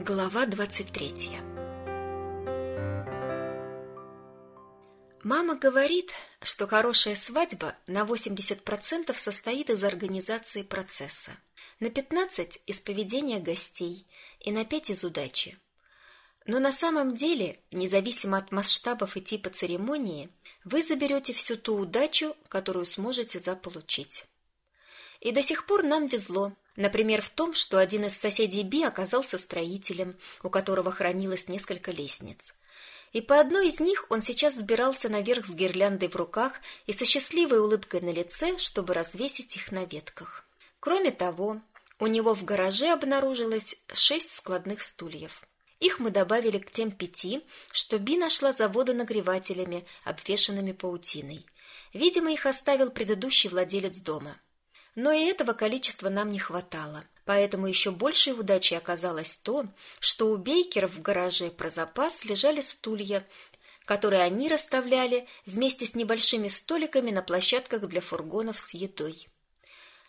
Глава 23 Мама говорит, что хорошая свадьба на 80% состоит из организации процесса, на 15% из поведения гостей и на 5% из удачи. Но на самом деле, независимо от масштабов и типа церемонии, вы заберете всю ту удачу, которую сможете заполучить. И до сих пор нам везло, например, в том, что один из соседей Би оказался строителем, у которого хранилось несколько лестниц. И по одной из них он сейчас взбирался наверх с гирляндой в руках и со счастливой улыбкой на лице, чтобы развесить их на ветках. Кроме того, у него в гараже обнаружилось шесть складных стульев. Их мы добавили к тем пяти, что Би нашла за водонагревателями, обвешанными паутиной. Видимо, их оставил предыдущий владелец дома. Но и этого количества нам не хватало. Поэтому еще большей удачей оказалось то, что у Бейкеров в гараже про запас лежали стулья, которые они расставляли вместе с небольшими столиками на площадках для фургонов с едой.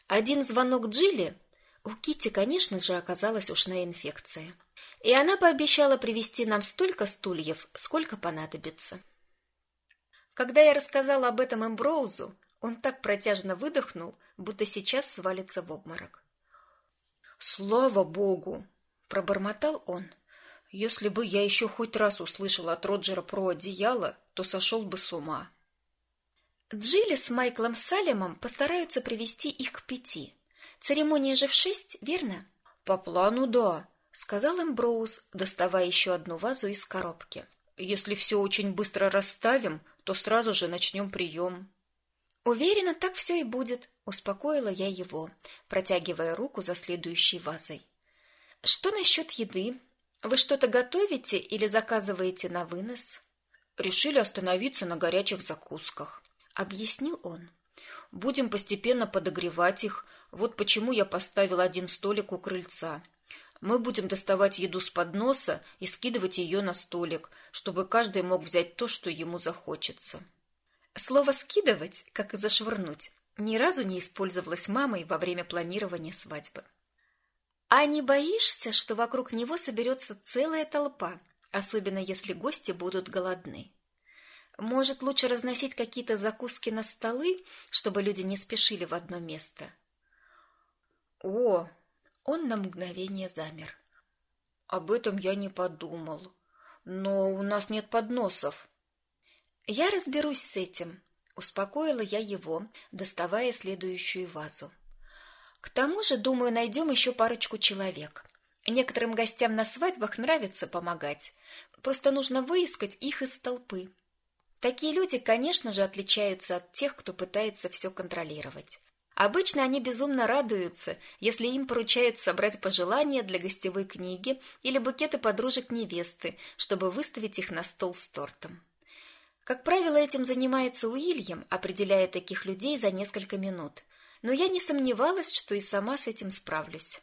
Один звонок Джилли у Кити, конечно же, оказалась ушная инфекция. И она пообещала привезти нам столько стульев, сколько понадобится. Когда я рассказала об этом Эмброузу, он так протяжно выдохнул, будто сейчас свалится в обморок. «Слава Богу!» — пробормотал он. «Если бы я еще хоть раз услышал от Роджера про одеяло, то сошел бы с ума». Джилли с Майклом Салемом постараются привести их к пяти. Церемония же в шесть, верно? По плану, да, сказал Эмброуз, доставая еще одну вазу из коробки. Если все очень быстро расставим, то сразу же начнем прием. Уверена, так все и будет, успокоила я его, протягивая руку за следующей вазой. Что насчет еды? Вы что-то готовите или заказываете на вынос? Решили остановиться на горячих закусках, объяснил он. Будем постепенно подогревать их. Вот почему я поставил один столик у крыльца. Мы будем доставать еду с подноса и скидывать ее на столик, чтобы каждый мог взять то, что ему захочется. Слово «скидывать», как и «зашвырнуть», ни разу не использовалось мамой во время планирования свадьбы. А не боишься, что вокруг него соберется целая толпа, особенно если гости будут голодны? Может, лучше разносить какие-то закуски на столы, чтобы люди не спешили в одно место? О, он на мгновение замер. Об этом я не подумал. Но у нас нет подносов. Я разберусь с этим, успокоила я его, доставая следующую вазу. К тому же, думаю, найдем еще парочку человек. Некоторым гостям на свадьбах нравится помогать. Просто нужно выискать их из толпы. Такие люди, конечно же, отличаются от тех, кто пытается все контролировать. Обычно они безумно радуются, если им поручают собрать пожелания для гостевой книги или букеты подружек невесты, чтобы выставить их на стол с тортом. Как правило, этим занимается Уильям, определяя таких людей за несколько минут. Но я не сомневалась, что и сама с этим справлюсь.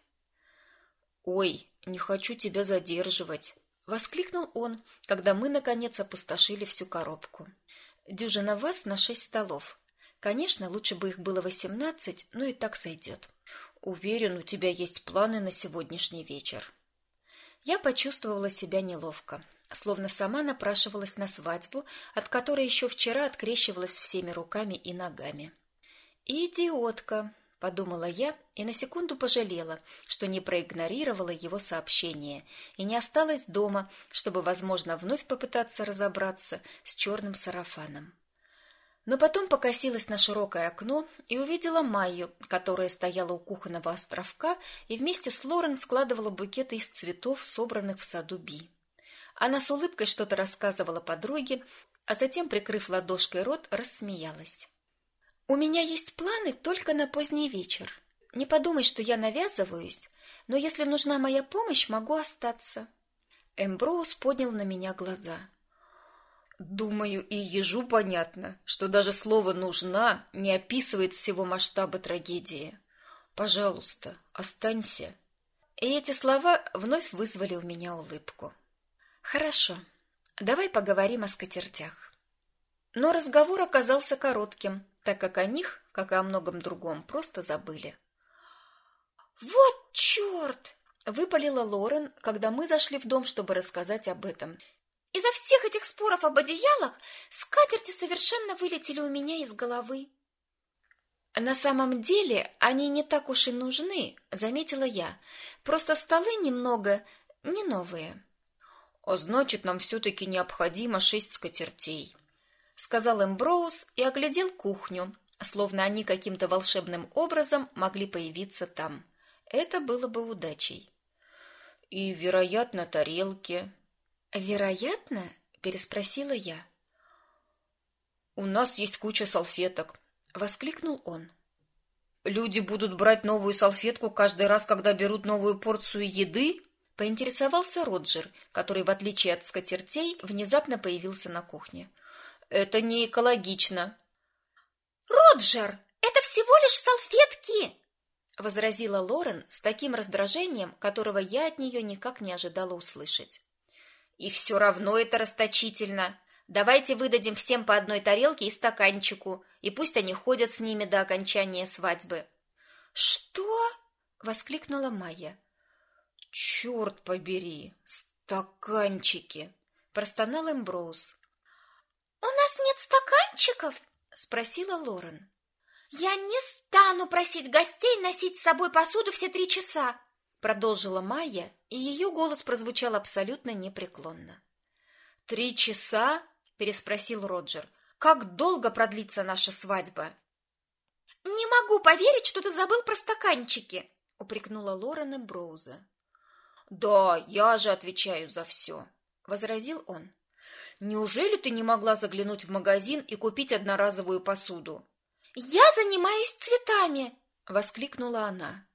«Ой, не хочу тебя задерживать», — воскликнул он, когда мы, наконец, опустошили всю коробку. «Дюжина вас на шесть столов. Конечно, лучше бы их было восемнадцать, но и так сойдет. Уверен, у тебя есть планы на сегодняшний вечер». Я почувствовала себя неловко словно сама напрашивалась на свадьбу, от которой еще вчера открещивалась всеми руками и ногами. «Идиотка!» — подумала я и на секунду пожалела, что не проигнорировала его сообщение и не осталась дома, чтобы, возможно, вновь попытаться разобраться с черным сарафаном. Но потом покосилась на широкое окно и увидела Майю, которая стояла у кухонного островка и вместе с Лорен складывала букеты из цветов, собранных в саду Би. Она с улыбкой что-то рассказывала подруге, а затем, прикрыв ладошкой рот, рассмеялась. У меня есть планы только на поздний вечер. Не подумай, что я навязываюсь, но если нужна моя помощь, могу остаться. Эмброуз поднял на меня глаза. Думаю, и ежу понятно, что даже слово нужна не описывает всего масштаба трагедии. Пожалуйста, останься. И эти слова вновь вызвали у меня улыбку. Хорошо. Давай поговорим о скатертях. Но разговор оказался коротким, так как о них, как и о многом другом, просто забыли. Вот черт! Выпалила Лорен, когда мы зашли в дом, чтобы рассказать об этом. Из-за всех этих споров об одеялах скатерти совершенно вылетели у меня из головы. На самом деле они не так уж и нужны, заметила я. Просто столы немного не новые. А значит, нам все-таки необходимо шесть скатертей, сказал Эмброуз и оглядел кухню, словно они каким-то волшебным образом могли появиться там. Это было бы удачей. И, вероятно, тарелки. Вероятно? переспросила я. У нас есть куча салфеток, воскликнул он. Люди будут брать новую салфетку каждый раз, когда берут новую порцию еды? Поинтересовался Роджер, который, в отличие от скатертей, внезапно появился на кухне. Это не экологично. Роджер, это всего лишь салфетки, возразила Лорен с таким раздражением, которого я от нее никак не ожидала услышать. И все равно это расточительно. Давайте выдадим всем по одной тарелке и стаканчику, и пусть они ходят с ними до окончания свадьбы. Что? воскликнула Майя. Черт побери, стаканчики, простонал Эмброуз. У нас нет стаканчиков? спросила Лорен. Я не стану просить гостей носить с собой посуду все три часа, продолжила Майя, и ее голос прозвучал абсолютно непреклонно. Три часа? переспросил Роджер. Как долго продлится наша свадьба? Не могу поверить, что ты забыл про стаканчики, упрекнула Лорена Броуза. Да, я же отвечаю за все», — возразил он. Неужели ты не могла заглянуть в магазин и купить одноразовую посуду? Я занимаюсь цветами, воскликнула она.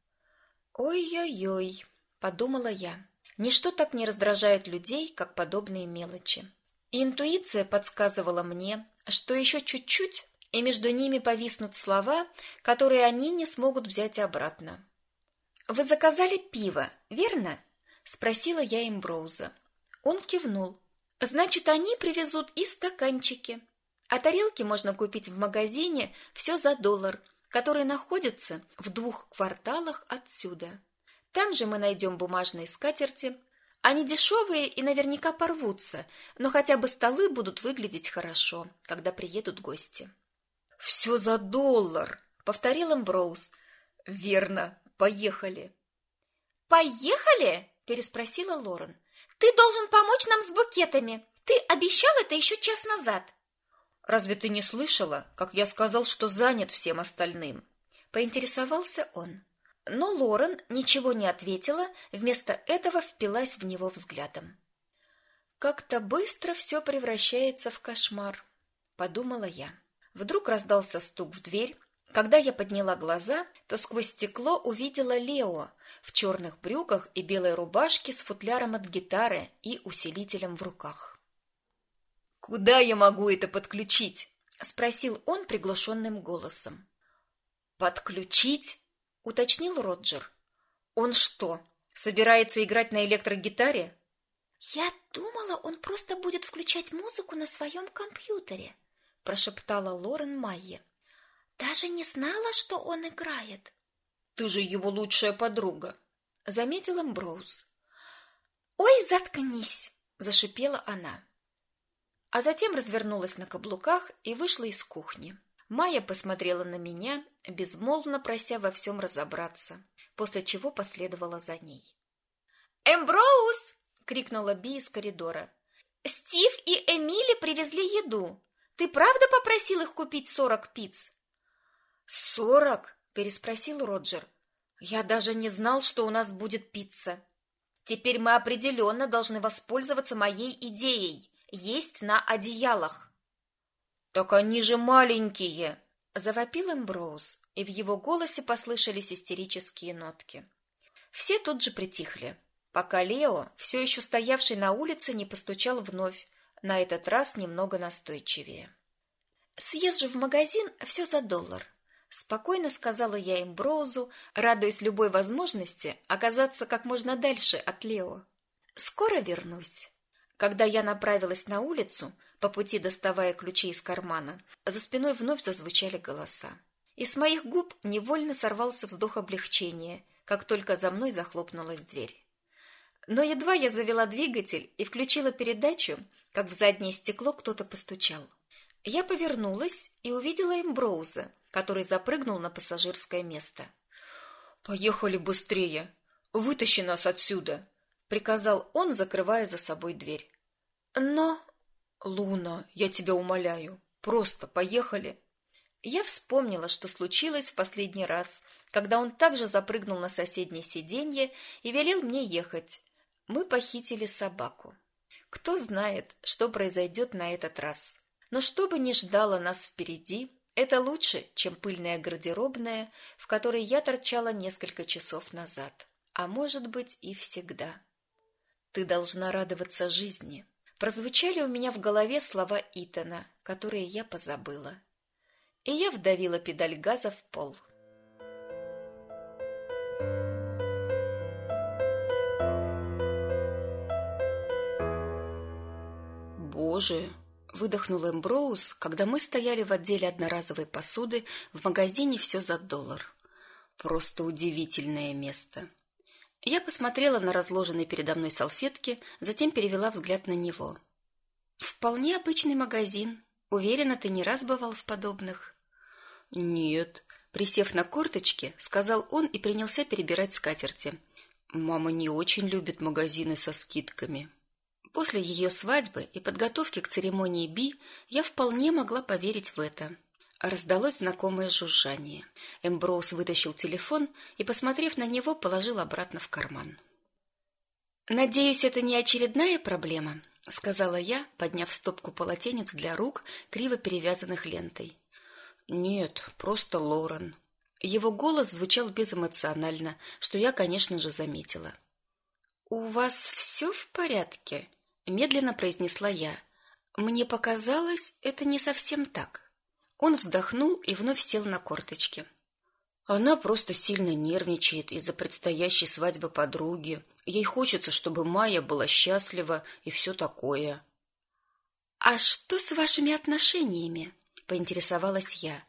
Ой-ой-ой, подумала я. Ничто так не раздражает людей, как подобные мелочи. Интуиция подсказывала мне, что еще чуть-чуть, и между ними повиснут слова, которые они не смогут взять обратно. Вы заказали пиво, верно? Спросила я Эмброуза. Он кивнул. Значит, они привезут и стаканчики. А тарелки можно купить в магазине все за доллар, который находится в двух кварталах отсюда. Там же мы найдем бумажные скатерти. Они дешевые и наверняка порвутся, но хотя бы столы будут выглядеть хорошо, когда приедут гости. «Все за доллар, повторил Эмброуз. Верно, поехали. Поехали? Переспросила Лорен. Ты должен помочь нам с букетами. Ты обещал это еще час назад. Разве ты не слышала, как я сказал, что занят всем остальным? Поинтересовался он. Но Лорен ничего не ответила, вместо этого впилась в него взглядом. Как-то быстро все превращается в кошмар, подумала я. Вдруг раздался стук в дверь. Когда я подняла глаза, то сквозь стекло увидела Лео в черных брюках и белой рубашке с футляром от гитары и усилителем в руках. Куда я могу это подключить? спросил он приглушенным голосом. Подключить? уточнил Роджер. Он что, собирается играть на электрогитаре? Я думала, он просто будет включать музыку на своем компьютере, прошептала Лорен Майе. Даже не знала, что он играет. Ты же его лучшая подруга, заметил Эмброуз. Ой, заткнись, зашипела она а затем развернулась на каблуках и вышла из кухни. Майя посмотрела на меня, безмолвно прося во всем разобраться, после чего последовала за ней. «Эмброуз!» — крикнула Би из коридора. «Стив и Эмили привезли еду. Ты правда попросил их купить сорок пиц?» «Сорок?» — переспросил Роджер. «Я даже не знал, что у нас будет пицца. Теперь мы определенно должны воспользоваться моей идеей есть на одеялах. Так они же маленькие, завопил Эмброуз, и в его голосе послышались истерические нотки. Все тут же притихли, пока Лео, все еще стоявший на улице, не постучал вновь, на этот раз немного настойчивее. Съезжу в магазин все за доллар, спокойно сказала я Эмброузу, радуясь любой возможности оказаться как можно дальше от Лео. Скоро вернусь. Когда я направилась на улицу, по пути доставая ключи из кармана, за спиной вновь зазвучали голоса. И с моих губ невольно сорвался вздох облегчения, как только за мной захлопнулась дверь. Но едва я завела двигатель и включила передачу, как в заднее стекло кто-то постучал. Я повернулась и увидела Эмброуза, который запрыгнул на пассажирское место. «Поехали быстрее! Вытащи нас отсюда!» — приказал он, закрывая за собой дверь. «Но...» «Луна, я тебя умоляю, просто поехали!» Я вспомнила, что случилось в последний раз, когда он также запрыгнул на соседнее сиденье и велел мне ехать. Мы похитили собаку. Кто знает, что произойдет на этот раз. Но что бы ни ждало нас впереди, это лучше, чем пыльная гардеробная, в которой я торчала несколько часов назад, а может быть и всегда. Ты должна радоваться жизни. Прозвучали у меня в голове слова Итана, которые я позабыла. И я вдавила педаль газа в пол. Боже, выдохнул Эмброуз, когда мы стояли в отделе одноразовой посуды в магазине все за доллар. Просто удивительное место. Я посмотрела на разложенные передо мной салфетки, затем перевела взгляд на него. Вполне обычный магазин. Уверена, ты не раз бывал в подобных. Нет, присев на корточки, сказал он и принялся перебирать скатерти. Мама не очень любит магазины со скидками. После ее свадьбы и подготовки к церемонии Би я вполне могла поверить в это. Раздалось знакомое жужжание. Эмброуз вытащил телефон и, посмотрев на него, положил обратно в карман. «Надеюсь, это не очередная проблема», — сказала я, подняв стопку полотенец для рук, криво перевязанных лентой. «Нет, просто Лорен». Его голос звучал безэмоционально, что я, конечно же, заметила. «У вас все в порядке?» Медленно произнесла я. Мне показалось, это не совсем так. Он вздохнул и вновь сел на корточки. Она просто сильно нервничает из-за предстоящей свадьбы подруги. Ей хочется, чтобы Майя была счастлива и все такое. А что с вашими отношениями? поинтересовалась я.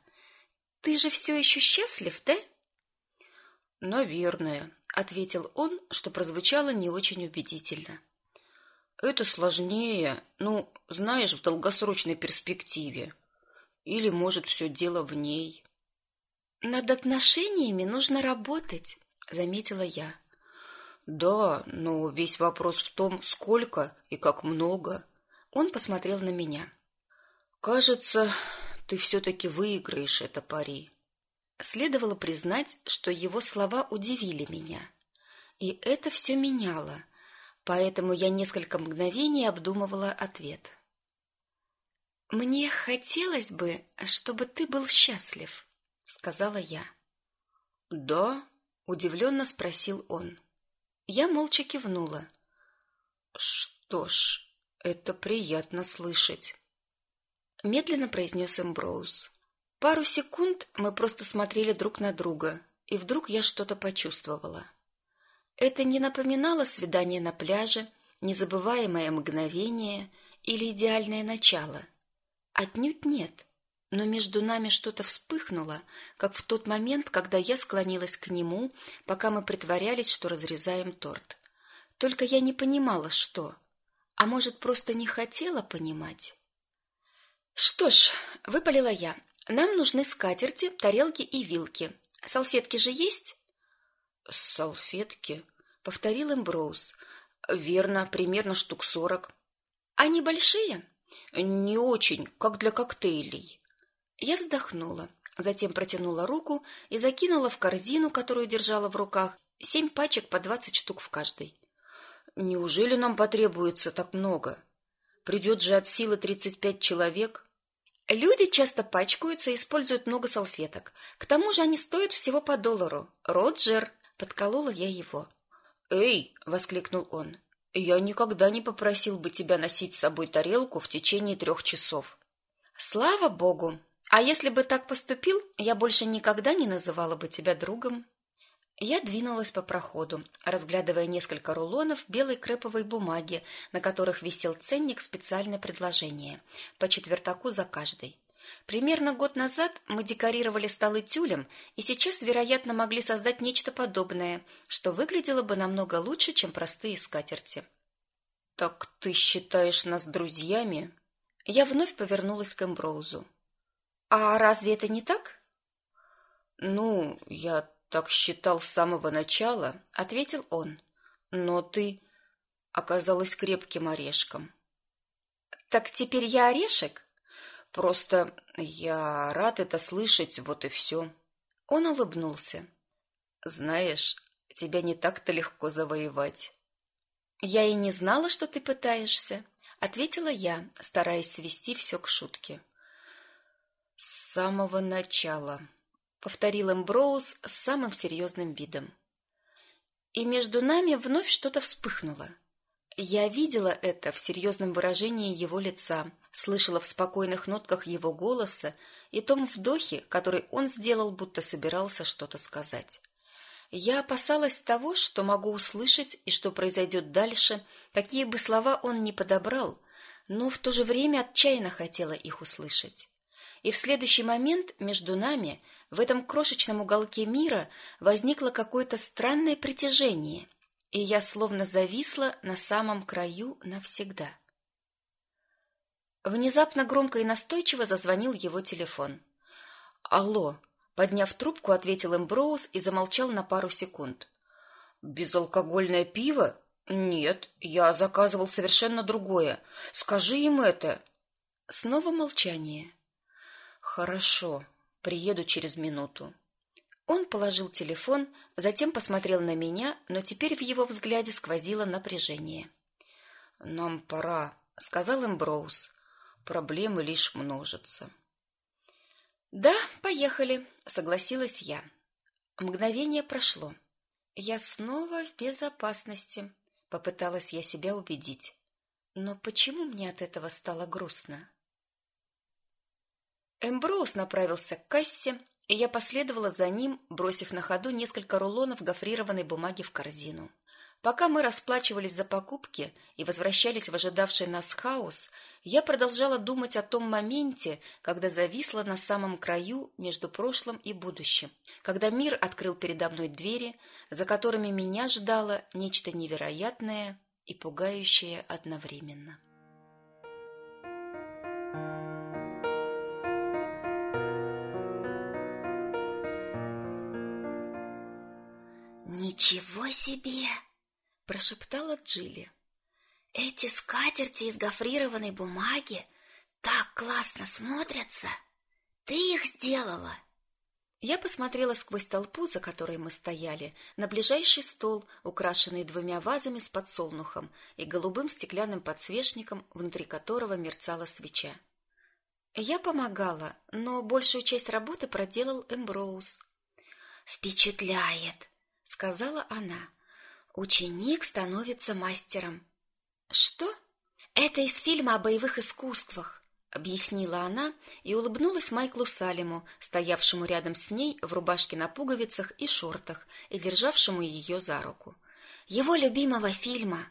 Ты же все еще счастлив, да? Наверное, ответил он, что прозвучало не очень убедительно. Это сложнее, ну, знаешь, в долгосрочной перспективе. Или, может, все дело в ней. Над отношениями нужно работать, заметила я. Да, но весь вопрос в том, сколько и как много. Он посмотрел на меня. Кажется, ты все-таки выиграешь это пари. Следовало признать, что его слова удивили меня. И это все меняло поэтому я несколько мгновений обдумывала ответ. Мне хотелось бы, чтобы ты был счастлив, сказала я. Да? удивленно спросил он. Я молча кивнула. Что ж, это приятно слышать, медленно произнес Эмброуз. Пару секунд мы просто смотрели друг на друга, и вдруг я что-то почувствовала. Это не напоминало свидание на пляже, незабываемое мгновение или идеальное начало. Отнюдь нет. Но между нами что-то вспыхнуло, как в тот момент, когда я склонилась к нему, пока мы притворялись, что разрезаем торт. Только я не понимала, что. А может, просто не хотела понимать. Что ж, выпалила я. Нам нужны скатерти, тарелки и вилки. Салфетки же есть? Салфетки, повторил Эмброуз. Верно, примерно штук сорок. Они большие? Не очень, как для коктейлей. Я вздохнула, затем протянула руку и закинула в корзину, которую держала в руках, семь пачек по двадцать штук в каждой. Неужели нам потребуется так много? Придет же от силы тридцать пять человек. Люди часто пачкаются и используют много салфеток. К тому же они стоят всего по доллару. Роджер, подколола я его. «Эй!» — воскликнул он. «Я никогда не попросил бы тебя носить с собой тарелку в течение трех часов». «Слава богу! А если бы так поступил, я больше никогда не называла бы тебя другом». Я двинулась по проходу, разглядывая несколько рулонов белой креповой бумаги, на которых висел ценник специальное предложение, по четвертаку за каждый. Примерно год назад мы декорировали столы тюлем, и сейчас, вероятно, могли создать нечто подобное, что выглядело бы намного лучше, чем простые скатерти. «Так ты считаешь нас друзьями?» Я вновь повернулась к Эмброузу. «А разве это не так?» «Ну, я так считал с самого начала», — ответил он. «Но ты оказалась крепким орешком». «Так теперь я орешек?» Просто я рад это слышать, вот и все. Он улыбнулся. Знаешь, тебя не так-то легко завоевать. Я и не знала, что ты пытаешься, ответила я, стараясь свести все к шутке. С самого начала, повторил Эмброуз с самым серьезным видом. И между нами вновь что-то вспыхнуло. Я видела это в серьезном выражении его лица, слышала в спокойных нотках его голоса и том вдохе, который он сделал, будто собирался что-то сказать. Я опасалась того, что могу услышать и что произойдет дальше, какие бы слова он ни подобрал, но в то же время отчаянно хотела их услышать. И в следующий момент между нами, в этом крошечном уголке мира, возникло какое-то странное притяжение – и я словно зависла на самом краю навсегда. Внезапно громко и настойчиво зазвонил его телефон. «Алло!» — подняв трубку, ответил Эмброуз и замолчал на пару секунд. «Безалкогольное пиво? Нет, я заказывал совершенно другое. Скажи им это!» Снова молчание. «Хорошо, приеду через минуту». Он положил телефон, затем посмотрел на меня, но теперь в его взгляде сквозило напряжение. «Нам пора», — сказал Эмброуз. «Проблемы лишь множатся». «Да, поехали», — согласилась я. Мгновение прошло. Я снова в безопасности, попыталась я себя убедить. Но почему мне от этого стало грустно? Эмброуз направился к кассе, и я последовала за ним, бросив на ходу несколько рулонов гофрированной бумаги в корзину. Пока мы расплачивались за покупки и возвращались в ожидавший нас хаос, я продолжала думать о том моменте, когда зависла на самом краю между прошлым и будущим, когда мир открыл передо мной двери, за которыми меня ждало нечто невероятное и пугающее одновременно. «Ничего себе!» – прошептала Джилли. «Эти скатерти из гофрированной бумаги так классно смотрятся! Ты их сделала!» Я посмотрела сквозь толпу, за которой мы стояли, на ближайший стол, украшенный двумя вазами с подсолнухом и голубым стеклянным подсвечником, внутри которого мерцала свеча. Я помогала, но большую часть работы проделал Эмброуз. «Впечатляет!» сказала она. Ученик становится мастером. Что? Это из фильма о боевых искусствах, объяснила она и улыбнулась Майклу Салиму, стоявшему рядом с ней в рубашке на пуговицах и шортах и державшему ее за руку. Его любимого фильма.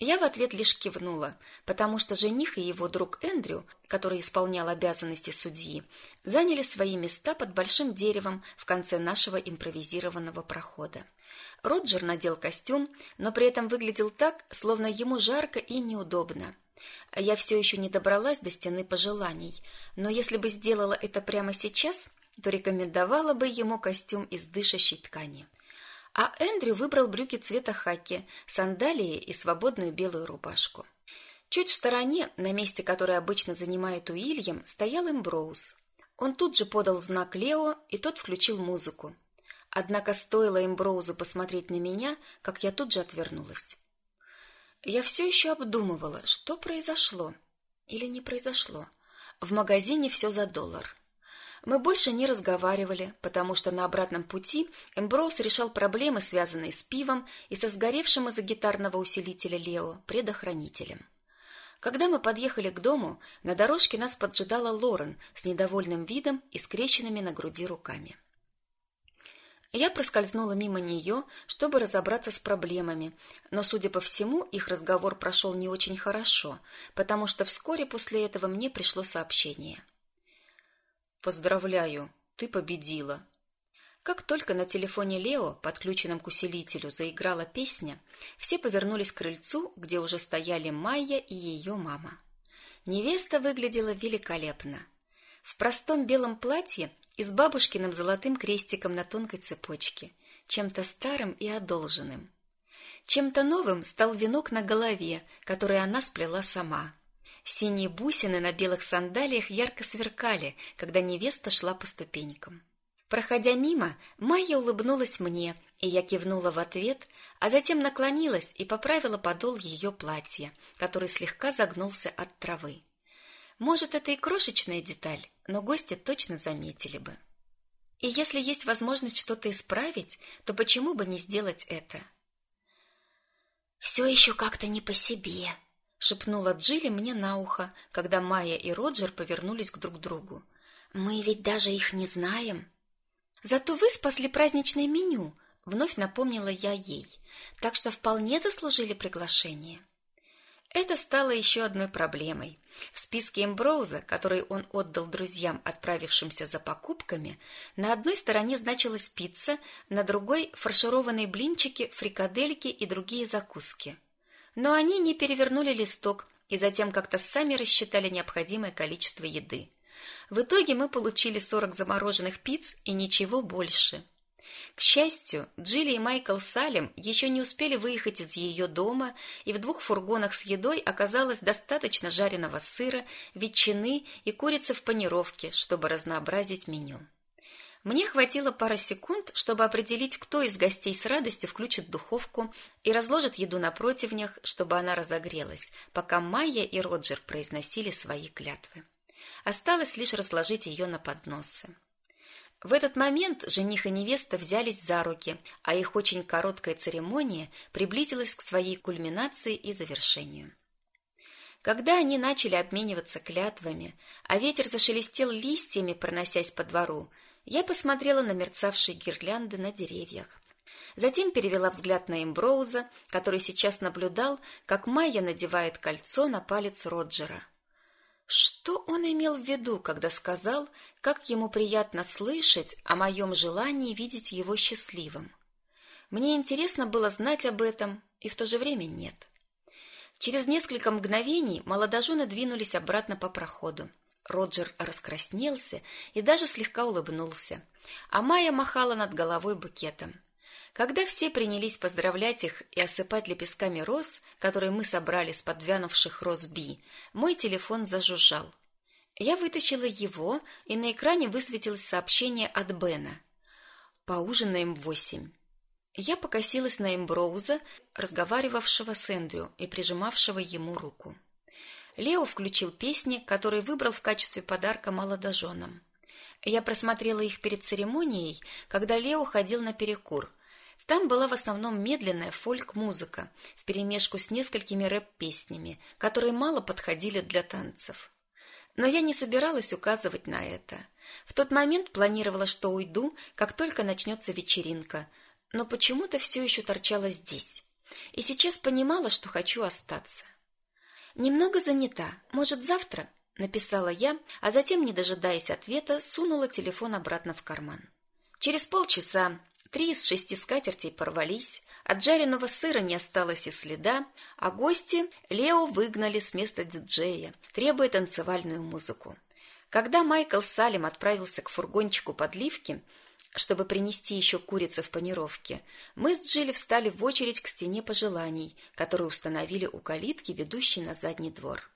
Я в ответ лишь кивнула, потому что жених и его друг Эндрю, который исполнял обязанности судьи, заняли свои места под большим деревом в конце нашего импровизированного прохода. Роджер надел костюм, но при этом выглядел так, словно ему жарко и неудобно. Я все еще не добралась до стены пожеланий, но если бы сделала это прямо сейчас, то рекомендовала бы ему костюм из дышащей ткани а Эндрю выбрал брюки цвета хаки, сандалии и свободную белую рубашку. Чуть в стороне, на месте, которое обычно занимает Уильям, стоял Эмброуз. Он тут же подал знак Лео, и тот включил музыку. Однако стоило Эмброузу посмотреть на меня, как я тут же отвернулась. Я все еще обдумывала, что произошло или не произошло. В магазине все за доллар. Мы больше не разговаривали, потому что на обратном пути Эмброуз решал проблемы, связанные с пивом и со сгоревшим из-за гитарного усилителя Лео предохранителем. Когда мы подъехали к дому, на дорожке нас поджидала Лорен с недовольным видом и скрещенными на груди руками. Я проскользнула мимо нее, чтобы разобраться с проблемами, но, судя по всему, их разговор прошел не очень хорошо, потому что вскоре после этого мне пришло сообщение – Поздравляю, ты победила. Как только на телефоне Лео, подключенном к усилителю, заиграла песня, все повернулись к крыльцу, где уже стояли Майя и ее мама. Невеста выглядела великолепно. В простом белом платье и с бабушкиным золотым крестиком на тонкой цепочке, чем-то старым и одолженным. Чем-то новым стал венок на голове, который она сплела сама. Синие бусины на белых сандалиях ярко сверкали, когда невеста шла по ступенькам. Проходя мимо, Майя улыбнулась мне, и я кивнула в ответ, а затем наклонилась и поправила подол ее платья, который слегка загнулся от травы. Может, это и крошечная деталь, но гости точно заметили бы. И если есть возможность что-то исправить, то почему бы не сделать это? «Все еще как-то не по себе, шепнула Джилли мне на ухо, когда Майя и Роджер повернулись к друг другу. Мы ведь даже их не знаем. Зато вы спасли праздничное меню, вновь напомнила я ей. Так что вполне заслужили приглашение. Это стало еще одной проблемой. В списке Эмброуза, который он отдал друзьям, отправившимся за покупками, на одной стороне значилась пицца, на другой фаршированные блинчики, фрикадельки и другие закуски. Но они не перевернули листок и затем как-то сами рассчитали необходимое количество еды. В итоге мы получили 40 замороженных пиц и ничего больше. К счастью, Джилли и Майкл Салем еще не успели выехать из ее дома, и в двух фургонах с едой оказалось достаточно жареного сыра, ветчины и курицы в панировке, чтобы разнообразить меню. Мне хватило пары секунд, чтобы определить, кто из гостей с радостью включит духовку и разложит еду на противнях, чтобы она разогрелась, пока Майя и Роджер произносили свои клятвы. Осталось лишь разложить ее на подносы. В этот момент жених и невеста взялись за руки, а их очень короткая церемония приблизилась к своей кульминации и завершению. Когда они начали обмениваться клятвами, а ветер зашелестел листьями, проносясь по двору, я посмотрела на мерцавшие гирлянды на деревьях. Затем перевела взгляд на Эмброуза, который сейчас наблюдал, как Майя надевает кольцо на палец Роджера. Что он имел в виду, когда сказал, как ему приятно слышать о моем желании видеть его счастливым? Мне интересно было знать об этом, и в то же время нет. Через несколько мгновений молодожены двинулись обратно по проходу. Роджер раскраснелся и даже слегка улыбнулся, а Майя махала над головой букетом. Когда все принялись поздравлять их и осыпать лепестками роз, которые мы собрали с подвянувших роз Би, мой телефон зажужжал. Я вытащила его, и на экране высветилось сообщение от Бена. «Поужинаем в восемь». Я покосилась на Эмброуза, разговаривавшего с Эндрю и прижимавшего ему руку. Лео включил песни, которые выбрал в качестве подарка молодоженам. Я просмотрела их перед церемонией, когда Лео ходил на перекур – там была в основном медленная фольк-музыка вперемешку с несколькими рэп-песнями, которые мало подходили для танцев. Но я не собиралась указывать на это. В тот момент планировала, что уйду, как только начнется вечеринка, но почему-то все еще торчала здесь. И сейчас понимала, что хочу остаться. Немного занята. Может, завтра? написала я, а затем, не дожидаясь ответа, сунула телефон обратно в карман. Через полчаса Три из шести скатертей порвались, от жареного сыра не осталось и следа, а гости Лео выгнали с места диджея, требуя танцевальную музыку. Когда Майкл Салим отправился к фургончику подливки, чтобы принести еще курицы в панировке, мы с Джилли встали в очередь к стене пожеланий, которую установили у калитки, ведущей на задний двор.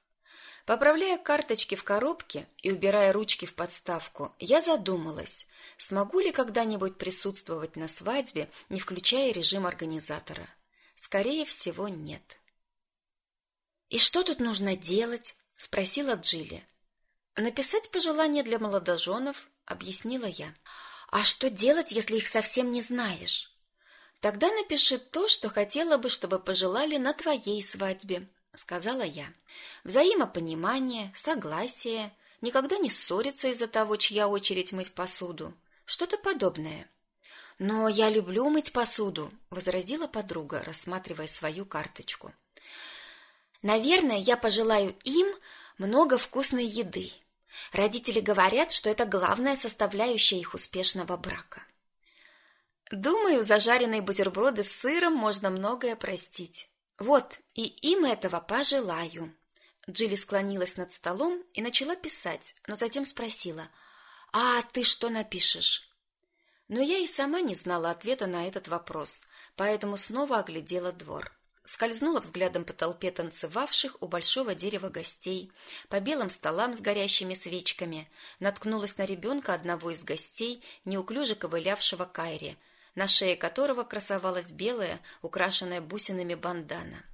Поправляя карточки в коробке и убирая ручки в подставку, я задумалась, смогу ли когда-нибудь присутствовать на свадьбе, не включая режим организатора. Скорее всего, нет. «И что тут нужно делать?» – спросила Джилли. «Написать пожелание для молодоженов», – объяснила я. «А что делать, если их совсем не знаешь?» «Тогда напиши то, что хотела бы, чтобы пожелали на твоей свадьбе», сказала я. Взаимопонимание, согласие, никогда не ссориться из-за того, чья очередь мыть посуду. Что-то подобное. Но я люблю мыть посуду, возразила подруга, рассматривая свою карточку. Наверное, я пожелаю им много вкусной еды. Родители говорят, что это главная составляющая их успешного брака. Думаю, зажаренные бутерброды с сыром можно многое простить. Вот, и им этого пожелаю. Джилли склонилась над столом и начала писать, но затем спросила, «А ты что напишешь?» Но я и сама не знала ответа на этот вопрос, поэтому снова оглядела двор. Скользнула взглядом по толпе танцевавших у большого дерева гостей, по белым столам с горящими свечками, наткнулась на ребенка одного из гостей, неуклюже ковылявшего Кайри, на шее которого красовалась белая, украшенная бусинами бандана.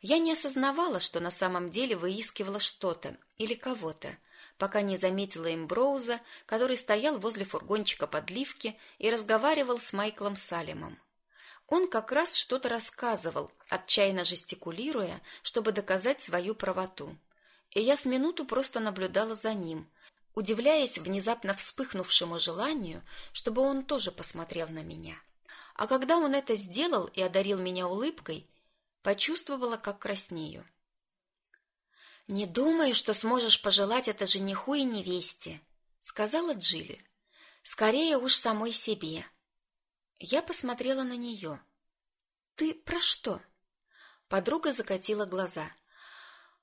Я не осознавала, что на самом деле выискивала что-то или кого-то, пока не заметила Эмброуза, который стоял возле фургончика подливки и разговаривал с Майклом Салемом. Он как раз что-то рассказывал, отчаянно жестикулируя, чтобы доказать свою правоту. И я с минуту просто наблюдала за ним, удивляясь внезапно вспыхнувшему желанию, чтобы он тоже посмотрел на меня. А когда он это сделал и одарил меня улыбкой, почувствовала, как краснею. «Не думаю, что сможешь пожелать это жениху и невесте», — сказала Джилли. «Скорее уж самой себе». Я посмотрела на нее. «Ты про что?» Подруга закатила глаза.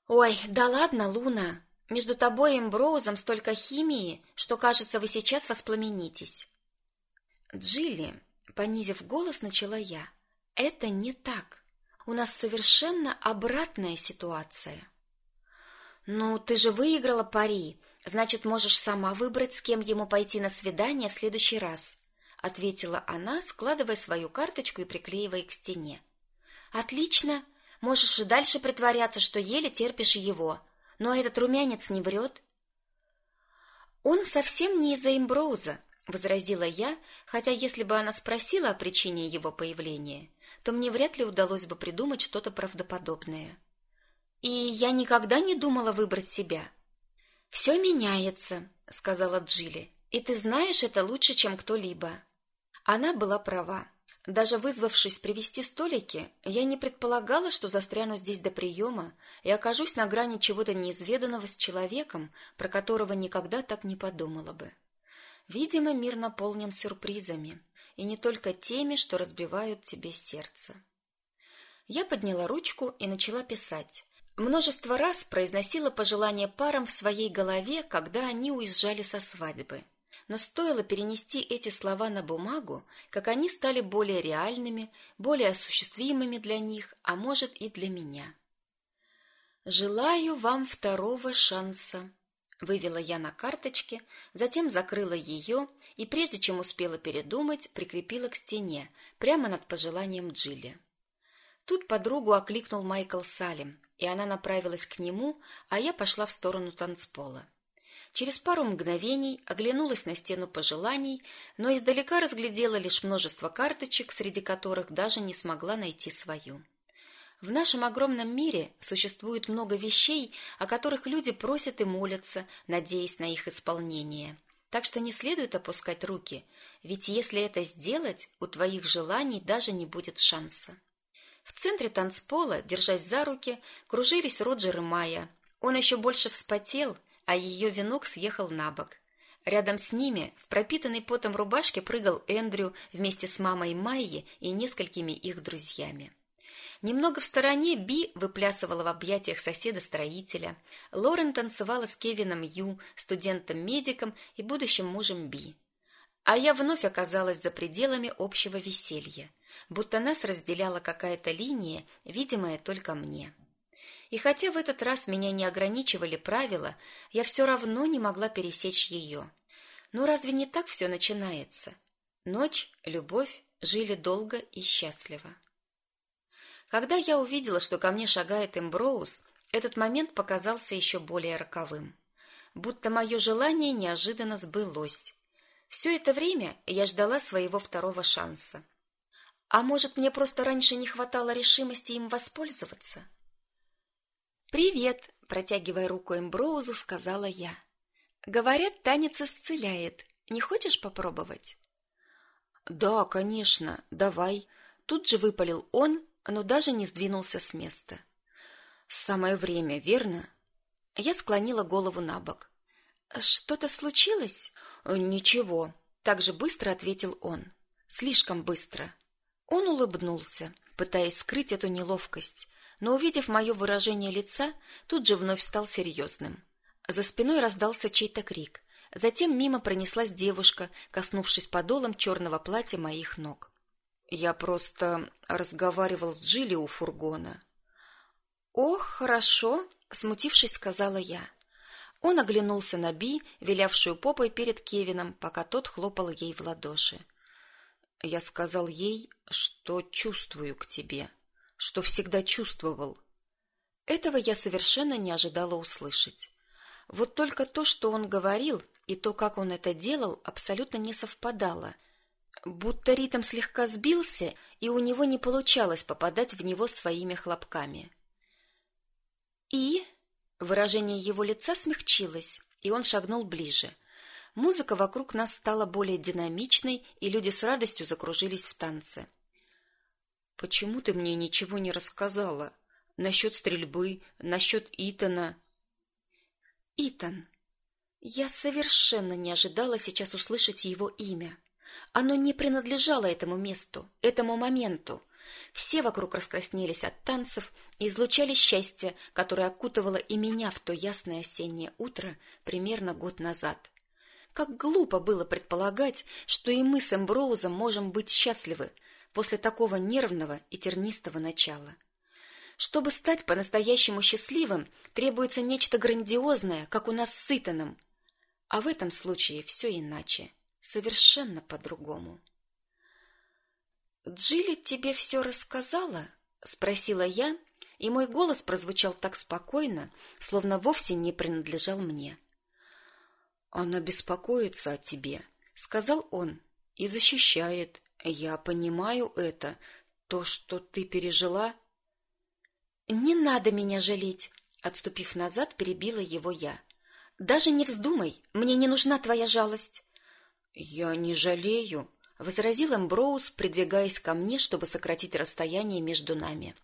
«Ой, да ладно, Луна. Между тобой и Эмброузом столько химии, что, кажется, вы сейчас воспламенитесь». «Джилли», — понизив голос, начала я, — «это не так. У нас совершенно обратная ситуация». «Ну, ты же выиграла пари, значит, можешь сама выбрать, с кем ему пойти на свидание в следующий раз», — ответила она, складывая свою карточку и приклеивая к стене. «Отлично. Можешь и дальше притворяться, что еле терпишь его. Но этот румянец не врет». «Он совсем не из-за Эмброуза», — возразила я, хотя если бы она спросила о причине его появления, то мне вряд ли удалось бы придумать что-то правдоподобное. И я никогда не думала выбрать себя. «Все меняется», — сказала Джилли, — «и ты знаешь это лучше, чем кто-либо». Она была права. Даже вызвавшись привести столики, я не предполагала, что застряну здесь до приема и окажусь на грани чего-то неизведанного с человеком, про которого никогда так не подумала бы. Видимо, мир наполнен сюрпризами, и не только теми, что разбивают тебе сердце. Я подняла ручку и начала писать. Множество раз произносила пожелания парам в своей голове, когда они уезжали со свадьбы. Но стоило перенести эти слова на бумагу, как они стали более реальными, более осуществимыми для них, а может и для меня. «Желаю вам второго шанса», — вывела я на карточке, затем закрыла ее и, прежде чем успела передумать, прикрепила к стене, прямо над пожеланием Джилли. Тут подругу окликнул Майкл Салим, и она направилась к нему, а я пошла в сторону танцпола. Через пару мгновений оглянулась на стену пожеланий, но издалека разглядела лишь множество карточек, среди которых даже не смогла найти свою. В нашем огромном мире существует много вещей, о которых люди просят и молятся, надеясь на их исполнение. Так что не следует опускать руки, ведь если это сделать, у твоих желаний даже не будет шанса. В центре танцпола, держась за руки, кружились Роджер и Майя. Он еще больше вспотел, а ее венок съехал на бок. Рядом с ними, в пропитанной потом рубашке, прыгал Эндрю вместе с мамой Майи и несколькими их друзьями. Немного в стороне Би выплясывала в объятиях соседа-строителя. Лорен танцевала с Кевином Ю, студентом-медиком и будущим мужем Би. А я вновь оказалась за пределами общего веселья будто нас разделяла какая-то линия, видимая только мне. И хотя в этот раз меня не ограничивали правила, я все равно не могла пересечь ее. Ну разве не так все начинается? Ночь, любовь, жили долго и счастливо. Когда я увидела, что ко мне шагает Эмброуз, этот момент показался еще более роковым. Будто мое желание неожиданно сбылось. Все это время я ждала своего второго шанса. А может, мне просто раньше не хватало решимости им воспользоваться? «Привет!» – протягивая руку Эмброузу, сказала я. «Говорят, танец исцеляет. Не хочешь попробовать?» «Да, конечно, давай!» Тут же выпалил он, но даже не сдвинулся с места. «Самое время, верно?» Я склонила голову на бок. Что-то случилось? Ничего, так же быстро ответил он. Слишком быстро. Он улыбнулся, пытаясь скрыть эту неловкость, но, увидев мое выражение лица, тут же вновь стал серьезным. За спиной раздался чей-то крик. Затем мимо пронеслась девушка, коснувшись подолом черного платья моих ног. Я просто разговаривал с Джилли у фургона. «Ох, хорошо», — смутившись, сказала я. Он оглянулся на Би, вилявшую попой перед Кевином, пока тот хлопал ей в ладоши. Я сказал ей, что чувствую к тебе, что всегда чувствовал. Этого я совершенно не ожидала услышать. Вот только то, что он говорил, и то, как он это делал, абсолютно не совпадало. Будто ритм слегка сбился, и у него не получалось попадать в него своими хлопками. И выражение его лица смягчилось, и он шагнул ближе. Музыка вокруг нас стала более динамичной, и люди с радостью закружились в танце. Почему ты мне ничего не рассказала насчет стрельбы, насчет Итана? Итан. Я совершенно не ожидала сейчас услышать его имя. Оно не принадлежало этому месту, этому моменту. Все вокруг раскраснелись от танцев и излучали счастье, которое окутывало и меня в то ясное осеннее утро примерно год назад. Как глупо было предполагать, что и мы с Эмброузом можем быть счастливы после такого нервного и тернистого начала. Чтобы стать по-настоящему счастливым, требуется нечто грандиозное, как у нас с Итаном. А в этом случае все иначе, совершенно по-другому. «Джилли тебе все рассказала?» — спросила я, и мой голос прозвучал так спокойно, словно вовсе не принадлежал мне. «Она беспокоится о тебе», — сказал он, — «и защищает. Я понимаю это. То, что ты пережила...» «Не надо меня жалеть», — отступив назад, перебила его я. «Даже не вздумай, мне не нужна твоя жалость». «Я не жалею», возразил Эмброуз, придвигаясь ко мне, чтобы сократить расстояние между нами.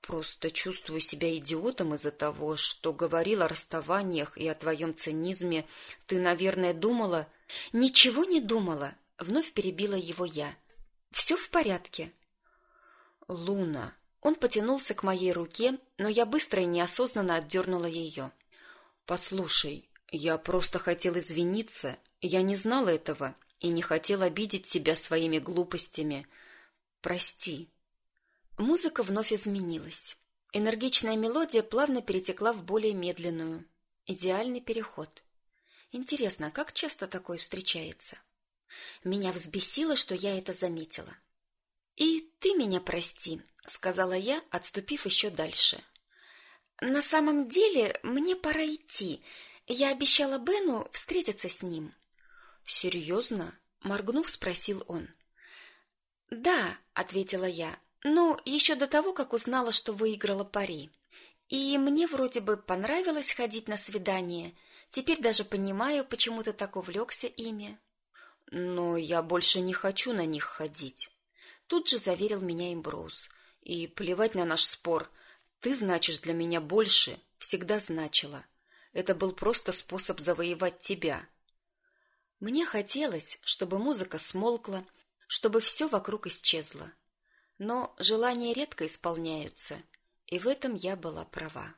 Просто чувствую себя идиотом из-за того, что говорил о расставаниях и о твоем цинизме. Ты, наверное, думала... Ничего не думала, вновь перебила его я. Все в порядке. Луна. Он потянулся к моей руке, но я быстро и неосознанно отдернула ее. Послушай, я просто хотел извиниться. Я не знала этого и не хотел обидеть тебя своими глупостями. Прости. Музыка вновь изменилась. Энергичная мелодия плавно перетекла в более медленную. Идеальный переход. Интересно, как часто такое встречается? Меня взбесило, что я это заметила. «И ты меня прости», — сказала я, отступив еще дальше. «На самом деле мне пора идти. Я обещала Бену встретиться с ним». «Серьезно?» — моргнув, спросил он. «Да», — ответила я, — «ну, еще до того, как узнала, что выиграла пари. И мне вроде бы понравилось ходить на свидание. Теперь даже понимаю, почему ты так увлекся ими». «Но я больше не хочу на них ходить», — тут же заверил меня Имброуз. «И плевать на наш спор. Ты значишь для меня больше, всегда значила. Это был просто способ завоевать тебя». Мне хотелось, чтобы музыка смолкла, чтобы все вокруг исчезло. Но желания редко исполняются, и в этом я была права.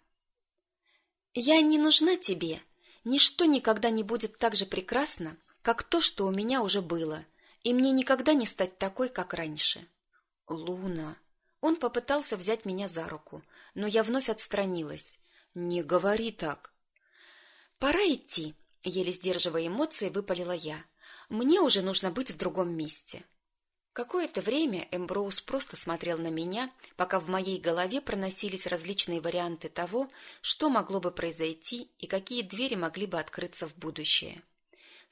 Я не нужна тебе. Ничто никогда не будет так же прекрасно, как то, что у меня уже было, и мне никогда не стать такой, как раньше. Луна. Он попытался взять меня за руку, но я вновь отстранилась. Не говори так. Пора идти, Еле сдерживая эмоции, выпалила я. Мне уже нужно быть в другом месте. Какое-то время Эмброуз просто смотрел на меня, пока в моей голове проносились различные варианты того, что могло бы произойти и какие двери могли бы открыться в будущее.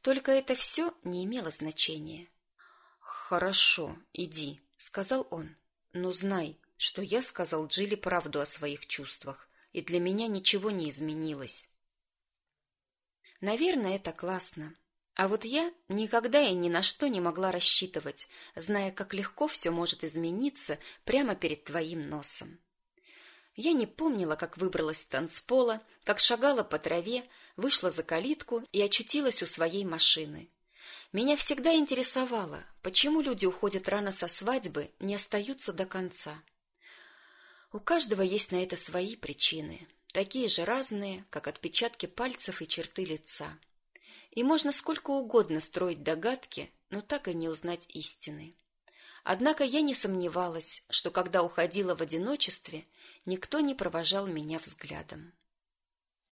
Только это все не имело значения. «Хорошо, иди», — сказал он. «Но знай, что я сказал Джилли правду о своих чувствах, и для меня ничего не изменилось. Наверное, это классно. А вот я никогда и ни на что не могла рассчитывать, зная, как легко все может измениться прямо перед твоим носом. Я не помнила, как выбралась с танцпола, как шагала по траве, вышла за калитку и очутилась у своей машины. Меня всегда интересовало, почему люди уходят рано со свадьбы, не остаются до конца. У каждого есть на это свои причины, такие же разные, как отпечатки пальцев и черты лица. И можно сколько угодно строить догадки, но так и не узнать истины. Однако я не сомневалась, что когда уходила в одиночестве, никто не провожал меня взглядом.